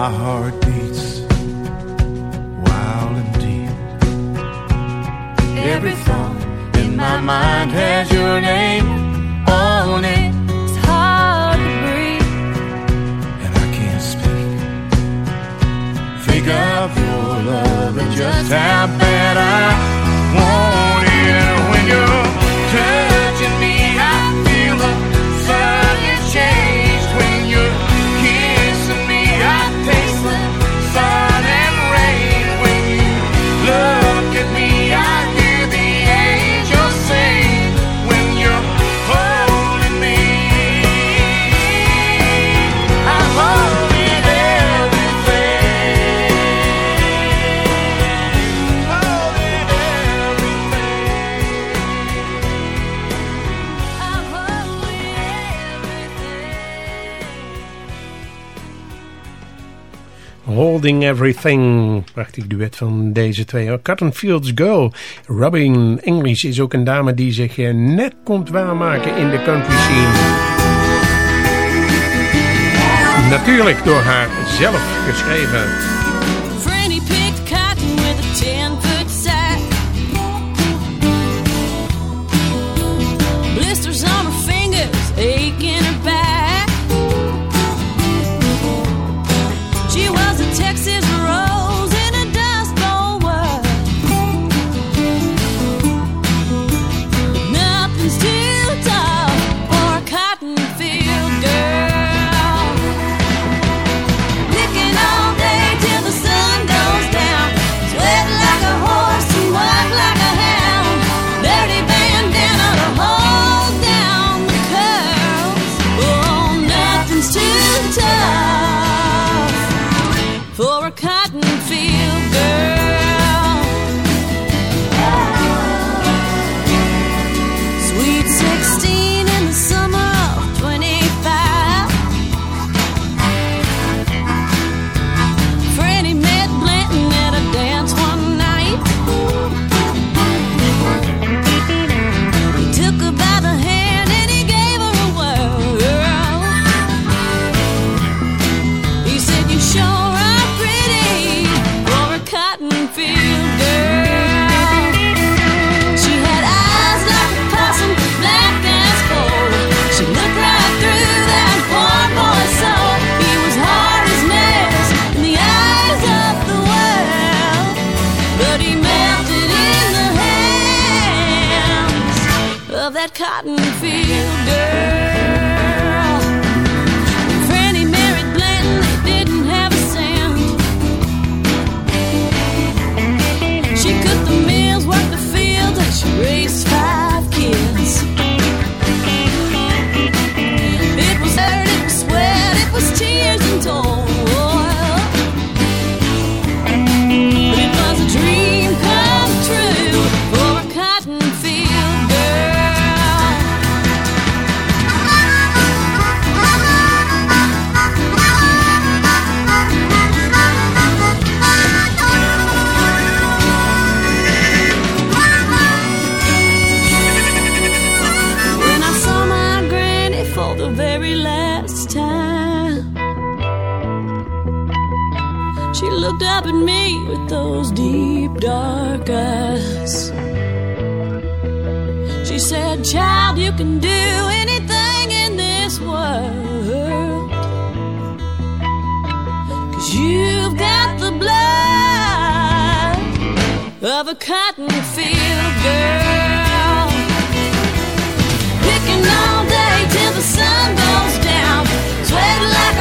My heart beats wild and deep. Every thought in my mind has your name on it. It's hard to breathe. And I can't speak. Think of your love and just how Holding Everything. Prachtig duet van deze twee. Cotton Fields Girl. Robin English is ook een dame die zich eh, net komt waarmaken in de country scene. Natuurlijk door haar zelf geschreven. Very last time, she looked up at me with those deep dark eyes. She said, Child, you can do anything in this world. Cause you've got the blood of a cotton field girl. Picking all day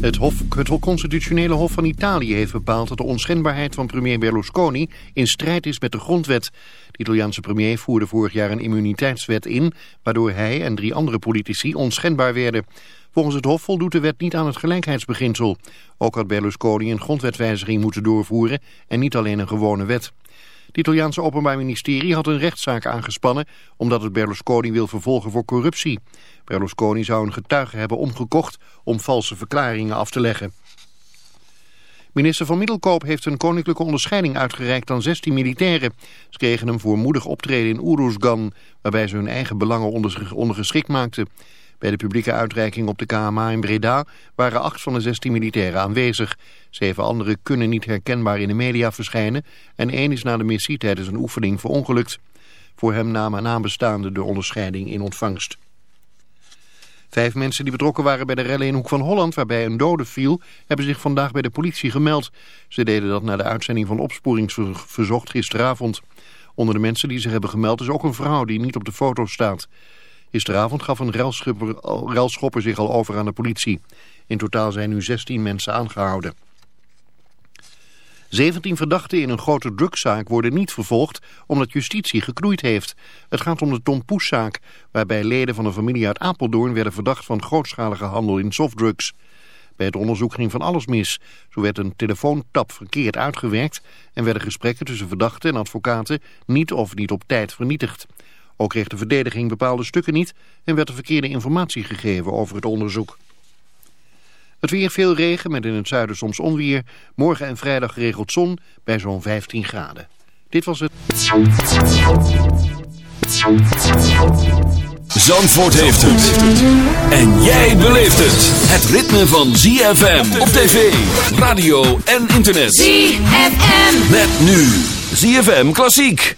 Het, hof, het constitutionele hof van Italië heeft bepaald dat de onschendbaarheid van premier Berlusconi in strijd is met de grondwet. De Italiaanse premier voerde vorig jaar een immuniteitswet in, waardoor hij en drie andere politici onschendbaar werden. Volgens het Hof voldoet de wet niet aan het gelijkheidsbeginsel. Ook had Berlusconi een grondwetwijziging moeten doorvoeren en niet alleen een gewone wet. Het Italiaanse Openbaar Ministerie had een rechtszaak aangespannen omdat het Berlusconi wil vervolgen voor corruptie. Berlusconi zou een getuige hebben omgekocht om valse verklaringen af te leggen. Minister van Middelkoop heeft een koninklijke onderscheiding uitgereikt aan 16 militairen. Ze kregen hem voor moedig optreden in Oeruzgan, waarbij ze hun eigen belangen ondergeschikt maakten. Bij de publieke uitreiking op de KMA in Breda waren acht van de 16 militairen aanwezig. Zeven anderen kunnen niet herkenbaar in de media verschijnen en één is na de missie tijdens een oefening verongelukt. Voor hem namen nabestaanden de onderscheiding in ontvangst. Vijf mensen die betrokken waren bij de rellen in Hoek van Holland, waarbij een dode viel, hebben zich vandaag bij de politie gemeld. Ze deden dat na de uitzending van Opsporingsverzocht gisteravond. Onder de mensen die zich hebben gemeld is ook een vrouw die niet op de foto staat. Gisteravond gaf een ruilschopper zich al over aan de politie. In totaal zijn nu 16 mensen aangehouden. 17 verdachten in een grote drugszaak worden niet vervolgd omdat justitie geknoeid heeft. Het gaat om de Tom Poeszaak, waarbij leden van een familie uit Apeldoorn werden verdacht van grootschalige handel in softdrugs. Bij het onderzoek ging van alles mis. Zo werd een telefoontap verkeerd uitgewerkt en werden gesprekken tussen verdachten en advocaten niet of niet op tijd vernietigd. Ook kreeg de verdediging bepaalde stukken niet en werd er verkeerde informatie gegeven over het onderzoek. Het weer veel regen met in het zuiden soms onweer. Morgen en vrijdag geregeld zon bij zo'n 15 graden. Dit was het. Zandvoort heeft het. En jij beleeft het. Het ritme van ZFM op tv, radio en internet. ZFM. Met nu ZFM Klassiek.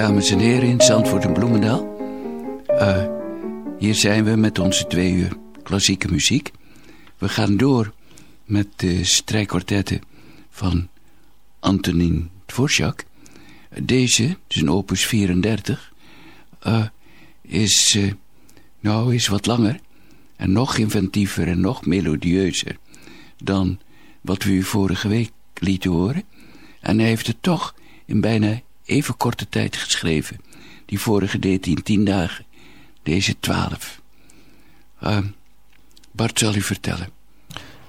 Dames en heren in Zandvoort en Bloemendaal. Uh, hier zijn we met onze twee uur klassieke muziek. We gaan door met de strijkkwartetten van Antonin Dvorak. Deze, een opus 34, uh, is, uh, nou, is wat langer en nog inventiever en nog melodieuzer dan wat we u vorige week lieten horen. En hij heeft het toch in bijna even korte tijd geschreven. Die vorige deed hij in tien dagen. Deze twaalf. Uh, Bart zal u vertellen.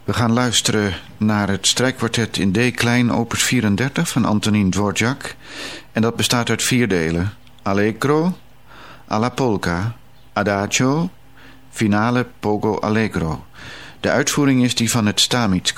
We gaan luisteren naar het strijkkwartet in D-klein opus 34 van Antonin Dvorak. En dat bestaat uit vier delen. Allegro, alla polka, adagio, finale pogo allegro. De uitvoering is die van het Stamitz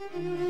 Mm-hmm.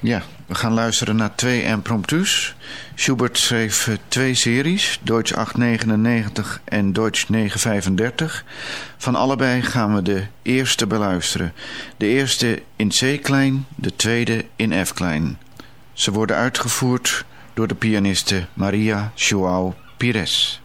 Ja, we gaan luisteren naar twee impromptus. Schubert schreef twee series, Deutsch 899 en Deutsch 935. Van allebei gaan we de eerste beluisteren. De eerste in C-klein, de tweede in F-klein. Ze worden uitgevoerd door de pianiste Maria João Pires.